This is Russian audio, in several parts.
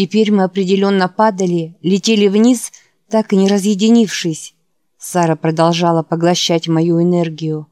Теперь мы определенно падали, летели вниз, так и не разъединившись. Сара продолжала поглощать мою энергию.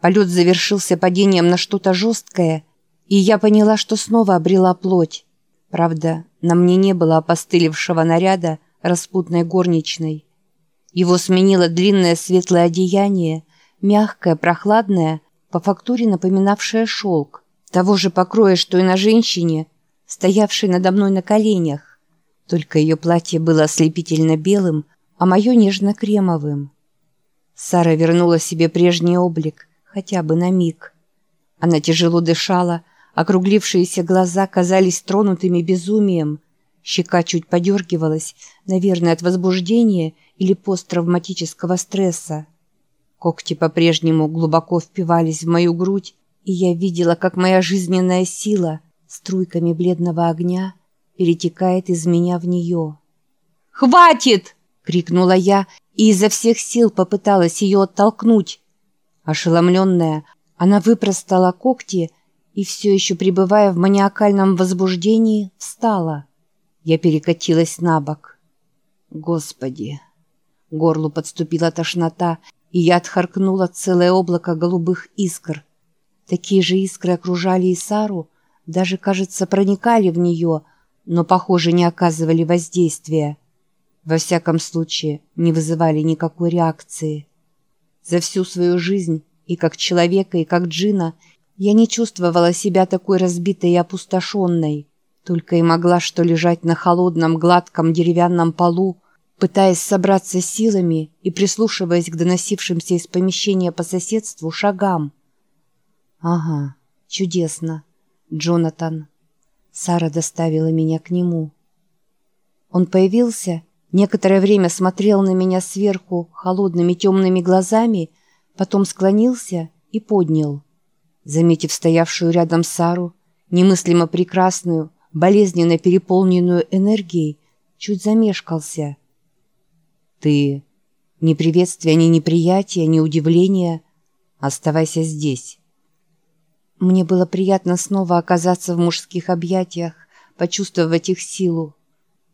Полет завершился падением на что-то жесткое, и я поняла, что снова обрела плоть. Правда, на мне не было опостылевшего наряда распутной горничной. Его сменило длинное светлое одеяние, мягкое, прохладное, по фактуре напоминавшее шелк, того же покроя, что и на женщине, стоявшей надо мной на коленях. Только ее платье было ослепительно белым, а мое нежно-кремовым. Сара вернула себе прежний облик, хотя бы на миг. Она тяжело дышала, округлившиеся глаза казались тронутыми безумием, щека чуть подергивалась, наверное, от возбуждения или посттравматического стресса. Когти по-прежнему глубоко впивались в мою грудь, и я видела, как моя жизненная сила струйками бледного огня перетекает из меня в нее. «Хватит!» — крикнула я и изо всех сил попыталась ее оттолкнуть. Ошеломленная, она выпростала когти и, все еще пребывая в маниакальном возбуждении, встала. Я перекатилась на бок. «Господи!» Горлу подступила тошнота, и я отхаркнула целое облако голубых искр. Такие же искры окружали и Сару, даже, кажется, проникали в нее, но, похоже, не оказывали воздействия. Во всяком случае, не вызывали никакой реакции. За всю свою жизнь, и как человека, и как джина, я не чувствовала себя такой разбитой и опустошенной, только и могла что лежать на холодном, гладком деревянном полу, пытаясь собраться силами и прислушиваясь к доносившимся из помещения по соседству шагам. «Ага, чудесно. Джонатан». Сара доставила меня к нему. Он появился, некоторое время смотрел на меня сверху холодными темными глазами, потом склонился и поднял. Заметив стоявшую рядом Сару, немыслимо прекрасную, болезненно переполненную энергией, чуть замешкался – ты... Ни приветствия, ни неприятия, ни удивления. Оставайся здесь. Мне было приятно снова оказаться в мужских объятиях, почувствовать их силу.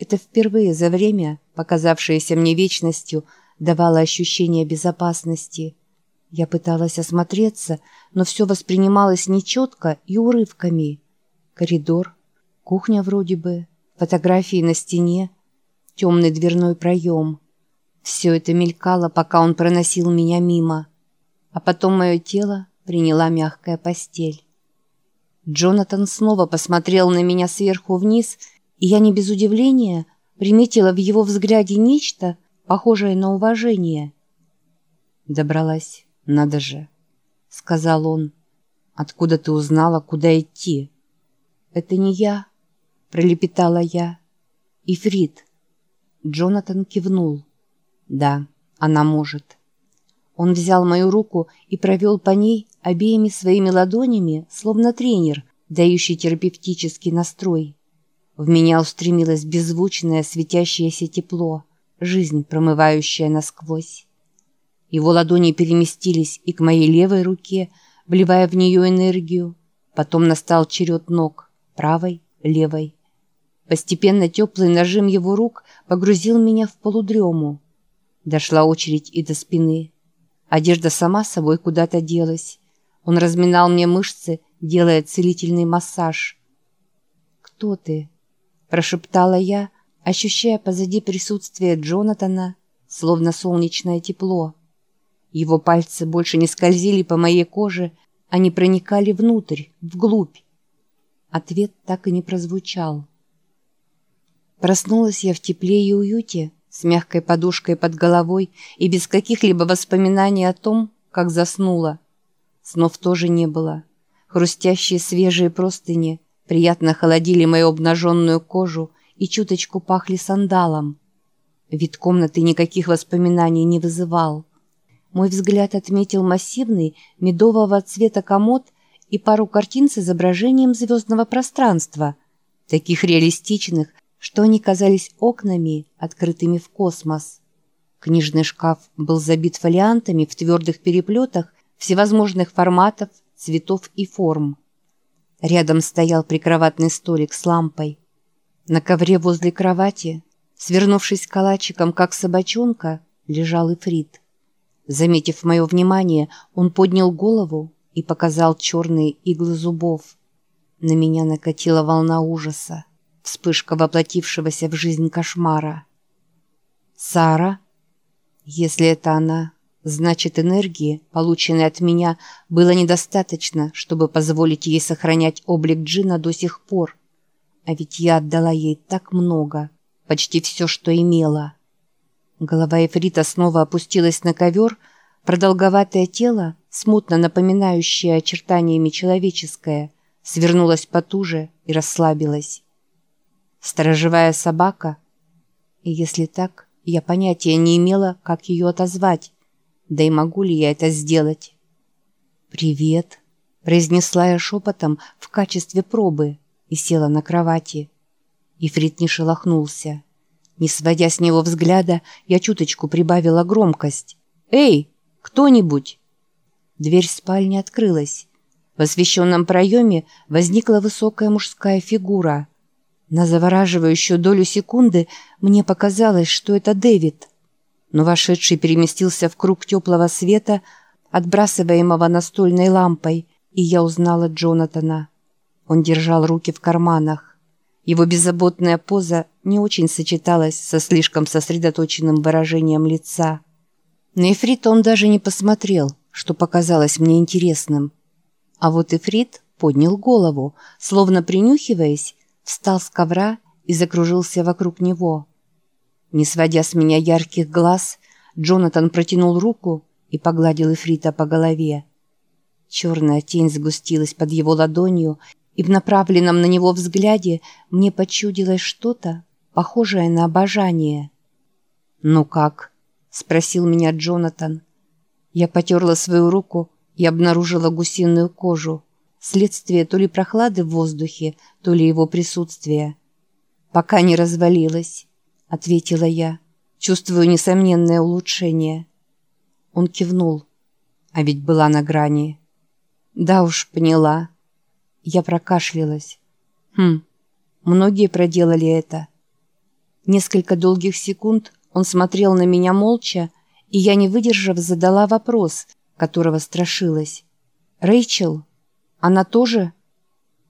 Это впервые за время, показавшееся мне вечностью, давало ощущение безопасности. Я пыталась осмотреться, но все воспринималось нечетко и урывками. Коридор, кухня вроде бы, фотографии на стене, темный дверной проем. Все это мелькало, пока он проносил меня мимо. А потом мое тело приняла мягкая постель. Джонатан снова посмотрел на меня сверху вниз, и я не без удивления приметила в его взгляде нечто, похожее на уважение. «Добралась, надо же», — сказал он. «Откуда ты узнала, куда идти?» «Это не я», — пролепетала я. «Ифрит». Джонатан кивнул. Да, она может. Он взял мою руку и провел по ней обеими своими ладонями, словно тренер, дающий терапевтический настрой. В меня устремилось беззвучное светящееся тепло, жизнь, промывающая насквозь. Его ладони переместились и к моей левой руке, вливая в нее энергию. Потом настал черед ног, правой, левой. Постепенно теплый нажим его рук погрузил меня в полудрему. Дошла очередь и до спины. Одежда сама собой куда-то делась. Он разминал мне мышцы, делая целительный массаж. «Кто ты?» – прошептала я, ощущая позади присутствие Джонатана, словно солнечное тепло. Его пальцы больше не скользили по моей коже, они проникали внутрь, вглубь. Ответ так и не прозвучал. Проснулась я в тепле и уюте, с мягкой подушкой под головой и без каких-либо воспоминаний о том, как заснула. Снов тоже не было. Хрустящие свежие простыни приятно холодили мою обнаженную кожу и чуточку пахли сандалом. Вид комнаты никаких воспоминаний не вызывал. Мой взгляд отметил массивный медового цвета комод и пару картин с изображением звездного пространства, таких реалистичных, что они казались окнами, открытыми в космос. Книжный шкаф был забит фолиантами в твердых переплетах всевозможных форматов, цветов и форм. Рядом стоял прикроватный столик с лампой. На ковре возле кровати, свернувшись калачиком, как собачонка, лежал Ифрит. Заметив мое внимание, он поднял голову и показал черные иглы зубов. На меня накатила волна ужаса, вспышка воплотившегося в жизнь кошмара. «Сара?» Если это она, значит энергии, полученной от меня, было недостаточно, чтобы позволить ей сохранять облик Джина до сих пор. А ведь я отдала ей так много, почти все, что имела. Голова Эфрита снова опустилась на ковер, продолговатое тело, смутно напоминающее очертаниями человеческое, свернулось потуже и расслабилось. Сторожевая собака? И если так, я понятия не имела, как ее отозвать. Да и могу ли я это сделать? «Привет», — произнесла я шепотом в качестве пробы и села на кровати. Ифрит не шелохнулся. Не сводя с него взгляда, я чуточку прибавила громкость. «Эй, кто-нибудь!» Дверь спальни открылась. В освещенном проеме возникла высокая мужская фигура. На завораживающую долю секунды мне показалось, что это Дэвид. Но вошедший переместился в круг теплого света, отбрасываемого настольной лампой, и я узнала Джонатана. Он держал руки в карманах. Его беззаботная поза не очень сочеталась со слишком сосредоточенным выражением лица. На Эфрита он даже не посмотрел, что показалось мне интересным. А вот Эфрит поднял голову, словно принюхиваясь, встал с ковра и закружился вокруг него. Не сводя с меня ярких глаз, Джонатан протянул руку и погладил Эфрита по голове. Черная тень сгустилась под его ладонью, и в направленном на него взгляде мне почудилось что-то, похожее на обожание. «Ну как?» — спросил меня Джонатан. Я потерла свою руку и обнаружила гусиную кожу следствие то ли прохлады в воздухе, то ли его присутствия. «Пока не развалилась», — ответила я. «Чувствую несомненное улучшение». Он кивнул. А ведь была на грани. «Да уж, поняла». Я прокашлялась. «Хм, многие проделали это». Несколько долгих секунд он смотрел на меня молча, и я, не выдержав, задала вопрос, которого страшилась. «Рэйчел?» Она тоже?»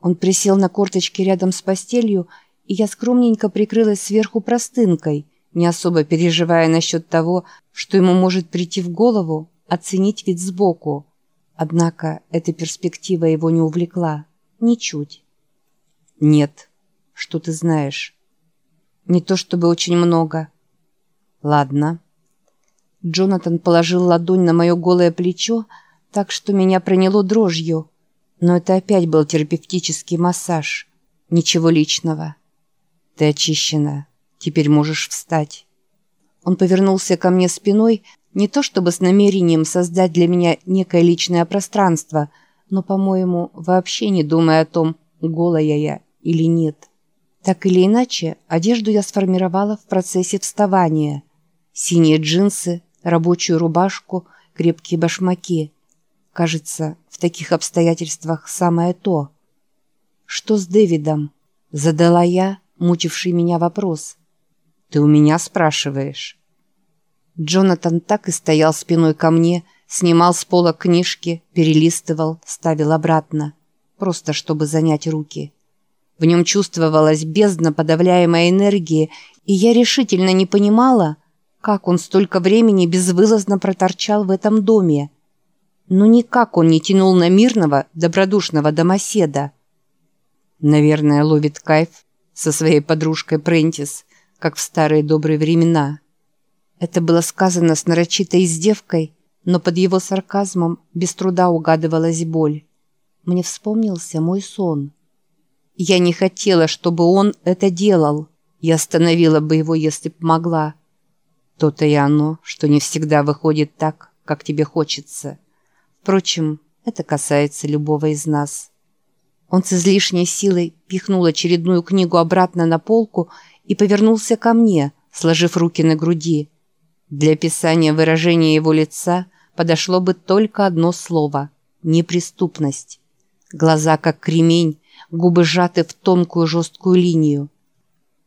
Он присел на корточки рядом с постелью, и я скромненько прикрылась сверху простынкой, не особо переживая насчет того, что ему может прийти в голову оценить вид сбоку. Однако эта перспектива его не увлекла. Ничуть. «Нет. Что ты знаешь?» «Не то чтобы очень много». «Ладно». Джонатан положил ладонь на мое голое плечо, так что меня проняло дрожью. Но это опять был терапевтический массаж. Ничего личного. Ты очищена. Теперь можешь встать. Он повернулся ко мне спиной, не то чтобы с намерением создать для меня некое личное пространство, но, по-моему, вообще не думая о том, голая я или нет. Так или иначе, одежду я сформировала в процессе вставания. Синие джинсы, рабочую рубашку, крепкие башмаки. Кажется, в таких обстоятельствах самое то. «Что с Дэвидом?» — задала я, мучивший меня вопрос. «Ты у меня спрашиваешь?» Джонатан так и стоял спиной ко мне, снимал с пола книжки, перелистывал, ставил обратно, просто чтобы занять руки. В нем чувствовалась бездна подавляемой энергии, и я решительно не понимала, как он столько времени безвылазно проторчал в этом доме, но никак он не тянул на мирного, добродушного домоседа. Наверное, ловит кайф со своей подружкой Прентис, как в старые добрые времена. Это было сказано с нарочитой издевкой, но под его сарказмом без труда угадывалась боль. Мне вспомнился мой сон. Я не хотела, чтобы он это делал. Я остановила бы его, если б могла. То-то и оно, что не всегда выходит так, как тебе хочется. Впрочем, это касается любого из нас. Он с излишней силой пихнул очередную книгу обратно на полку и повернулся ко мне, сложив руки на груди. Для описания выражения его лица подошло бы только одно слово – неприступность. Глаза как кремень, губы сжаты в тонкую жесткую линию.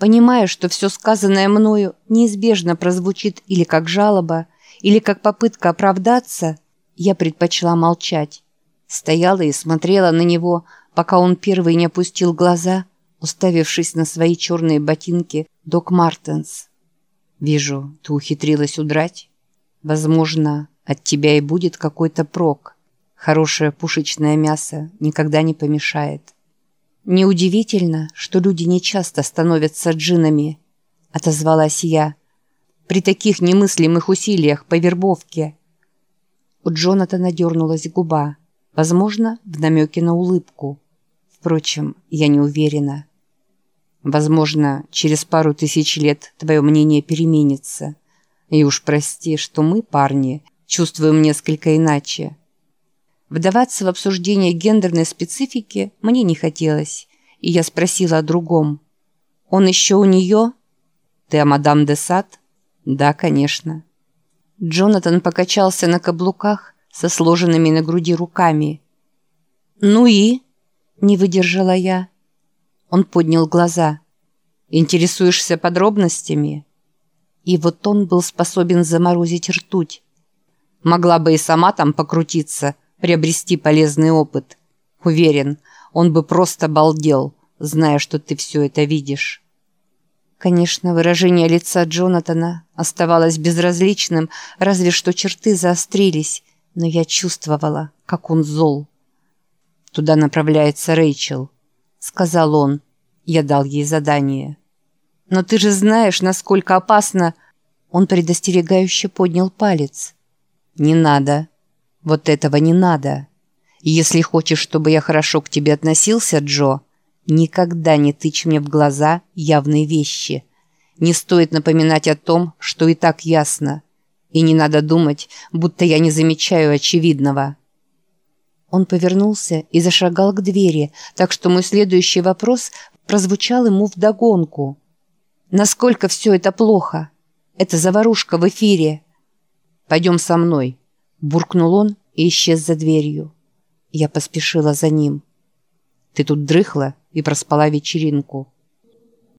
Понимая, что все сказанное мною неизбежно прозвучит или как жалоба, или как попытка оправдаться, я предпочла молчать. Стояла и смотрела на него, пока он первый не опустил глаза, уставившись на свои черные ботинки Док Мартенс. «Вижу, ты ухитрилась удрать. Возможно, от тебя и будет какой-то прок. Хорошее пушечное мясо никогда не помешает». «Неудивительно, что люди нечасто становятся джинами», — отозвалась я. «При таких немыслимых усилиях по вербовке». У Джонатана дернулась губа, возможно, в намеке на улыбку. Впрочем, я не уверена. Возможно, через пару тысяч лет твое мнение переменится. И уж прости, что мы, парни, чувствуем несколько иначе. Вдаваться в обсуждение гендерной специфики мне не хотелось, и я спросила о другом. «Он еще у нее?» «Ты о мадам де Сад?» «Да, конечно». Джонатан покачался на каблуках со сложенными на груди руками. «Ну и?» – не выдержала я. Он поднял глаза. «Интересуешься подробностями?» И вот он был способен заморозить ртуть. Могла бы и сама там покрутиться, приобрести полезный опыт. Уверен, он бы просто балдел, зная, что ты все это видишь. Конечно, выражение лица Джонатана оставалось безразличным, разве что черты заострились, но я чувствовала, как он зол. «Туда направляется Рэйчел», — сказал он. Я дал ей задание. «Но ты же знаешь, насколько опасно...» Он предостерегающе поднял палец. «Не надо», вот этого не надо. Если хочешь, чтобы я хорошо к тебе относился, Джо, никогда не тычь мне в глаза явные вещи. Не стоит напоминать о том, что и так ясно. И не надо думать, будто я не замечаю очевидного. Он повернулся и зашагал к двери, так что мой следующий вопрос прозвучал ему вдогонку. «Насколько все это плохо? Это заварушка в эфире». «Пойдем со мной», Буркнул он и исчез за дверью. Я поспешила за ним. «Ты тут дрыхла и проспала вечеринку»,